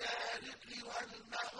الْمَشَارِقِ والمغرب